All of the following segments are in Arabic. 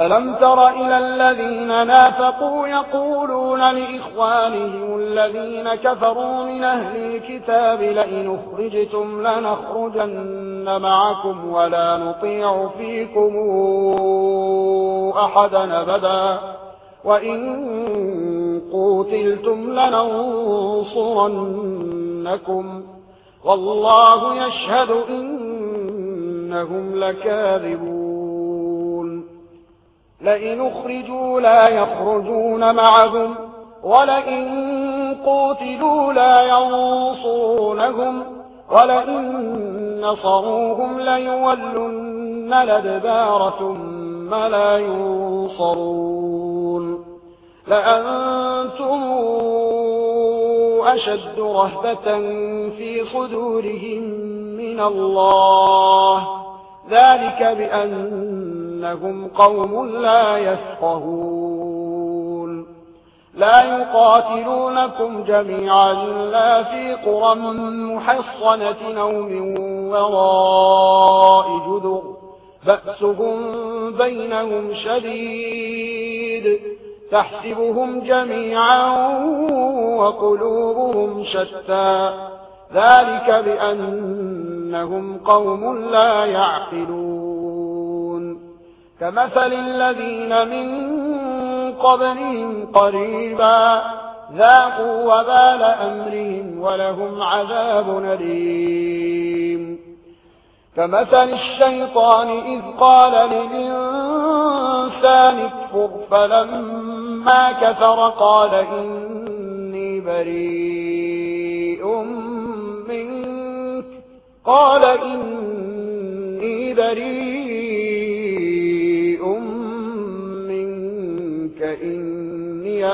ألم تر إلى الذين نافقوا يقولون لإخوانهم الذين كفروا من أهل الكتاب لئن أخرجتم لنخرجن معكم ولا نطيع فيكم أحدا أبدا وإن قوتلتم لننصرنكم والله يشهد إنهم لكاذبون لئن اخرجوا لا يخرجون معهم ولئن قوتلوا لا ينصرونهم ولئن نصروهم ليولن لدبار ثم لا ينصرون لأنتم أشد رهبة في صدورهم من الله ذلك بأن إنهم قوم لا يفقهون. لا يقاتلونكم جميعا لا في قرى محصنة نوم وراء جدر. بأسهم بينهم شديد. تحسبهم جميعا وقلوبهم شتى. ذلك بأنهم قوم لا يعقلون. كمثل الذين من قبلهم قريبا ذاقوا وبال أمرهم ولهم عذاب نريم كمثل الشيطان إذ قال للإنسان اكفر فلما كفر قال إني بريء منك. قال إني بريء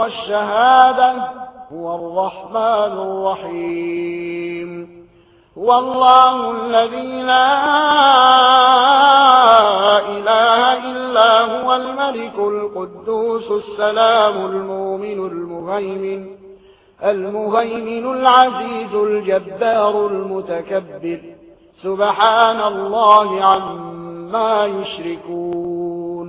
والشهادة هو الرحمن الرحيم. هو الله الذي لا إله إلا هو الملك القدوس السلام المؤمن المهيمن المهيمن العزيز الجبار المتكبر. سبحان الله عما يشركون.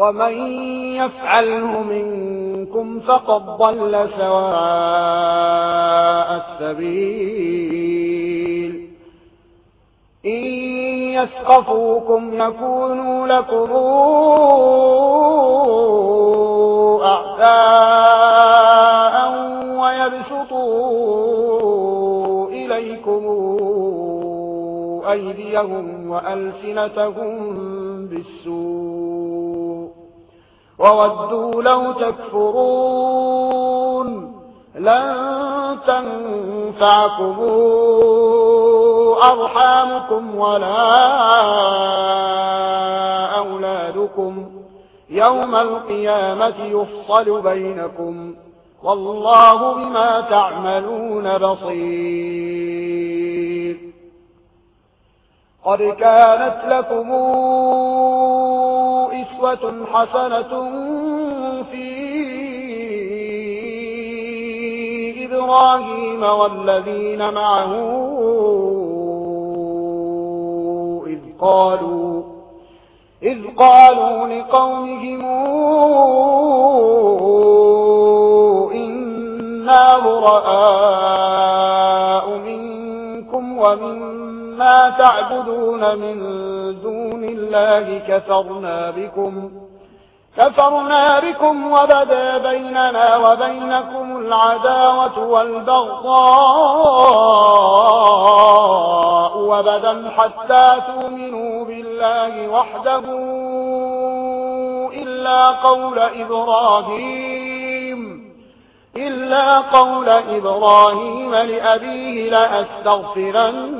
ومن يفعله منكم فقد ضل سواء السبيل. إن يسقفوكم يكونوا لكم أعداء ويبسطوا إليكم أيديهم وألسنتهم بالسور وودوا لو تكفرون لن تنفعكم أرحامكم ولا أولادكم يوم القيامة يفصل بينكم والله بما تعملون بصير قد كانت لكم أسوة حسنة في إبراهيم والذين معه إذ قالوا إذ قالوا لقومهم إنا براء منكم ومما تعبدون من دون الله كفرنا بكم كفرنا بكم وبدا بيننا وبينكم العداوة والبغضاء وبدا حتى تؤمنوا بالله وحده إلا قول إبراهيم إلا قول إبراهيم لأبيه لأستغفرن